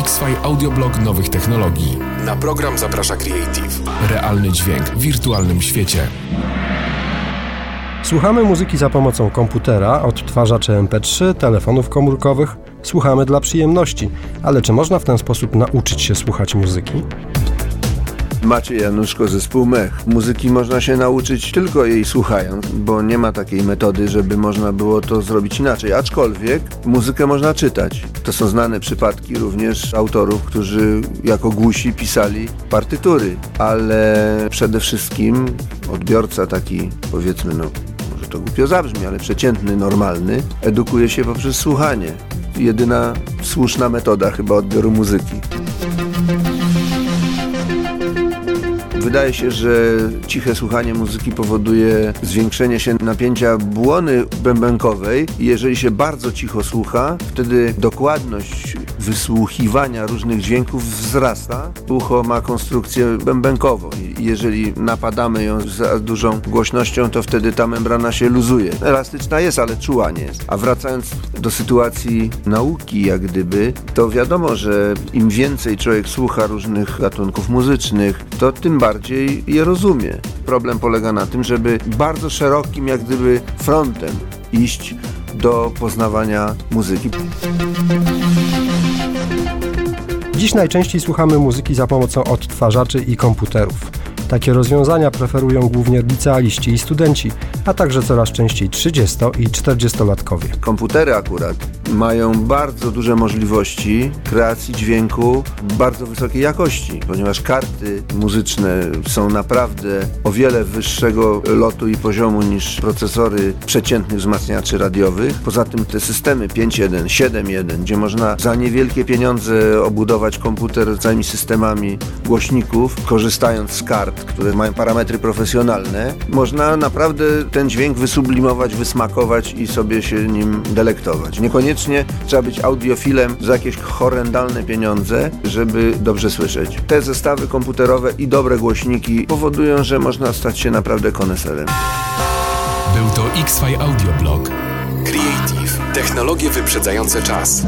X-Fi Audioblog nowych technologii. Na program zaprasza Creative. Realny dźwięk w wirtualnym świecie. Słuchamy muzyki za pomocą komputera, odtwarzaczy MP3, telefonów komórkowych. Słuchamy dla przyjemności, ale czy można w ten sposób nauczyć się słuchać muzyki? Maciej Januszko, zespół Mech. Muzyki można się nauczyć tylko jej słuchając, bo nie ma takiej metody, żeby można było to zrobić inaczej. Aczkolwiek muzykę można czytać. To są znane przypadki również autorów, którzy jako głusi pisali partytury, ale przede wszystkim odbiorca taki, powiedzmy, no może to głupio zabrzmi, ale przeciętny, normalny, edukuje się poprzez słuchanie. Jedyna słuszna metoda chyba odbioru muzyki. Wydaje się, że ciche słuchanie muzyki powoduje zwiększenie się napięcia błony bębenkowej jeżeli się bardzo cicho słucha, wtedy dokładność wysłuchiwania różnych dźwięków wzrasta. Ucho ma konstrukcję bębenkową jeżeli napadamy ją z dużą głośnością, to wtedy ta membrana się luzuje. Elastyczna jest, ale czuła nie jest. A wracając do sytuacji nauki, jak gdyby, to wiadomo, że im więcej człowiek słucha różnych gatunków muzycznych, to tym bardziej je rozumie. Problem polega na tym, żeby bardzo szerokim, jak gdyby, frontem iść do poznawania muzyki. Dziś najczęściej słuchamy muzyki za pomocą odtwarzaczy i komputerów. Takie rozwiązania preferują głównie licealiści i studenci, a także coraz częściej 30 i 40-latkowie. Komputery akurat mają bardzo duże możliwości kreacji dźwięku bardzo wysokiej jakości, ponieważ karty muzyczne są naprawdę o wiele wyższego lotu i poziomu niż procesory przeciętnych wzmacniaczy radiowych. Poza tym te systemy 5.1, 7.1, gdzie można za niewielkie pieniądze obudować komputer całymi systemami głośników, korzystając z kart, które mają parametry profesjonalne, można naprawdę ten dźwięk wysublimować, wysmakować i sobie się nim delektować. Niekoniecznie trzeba być audiofilem za jakieś horrendalne pieniądze, żeby dobrze słyszeć. Te zestawy komputerowe i dobre głośniki powodują, że można stać się naprawdę koneserem. Był to X-Fi Audioblog. Creative. Technologie wyprzedzające czas.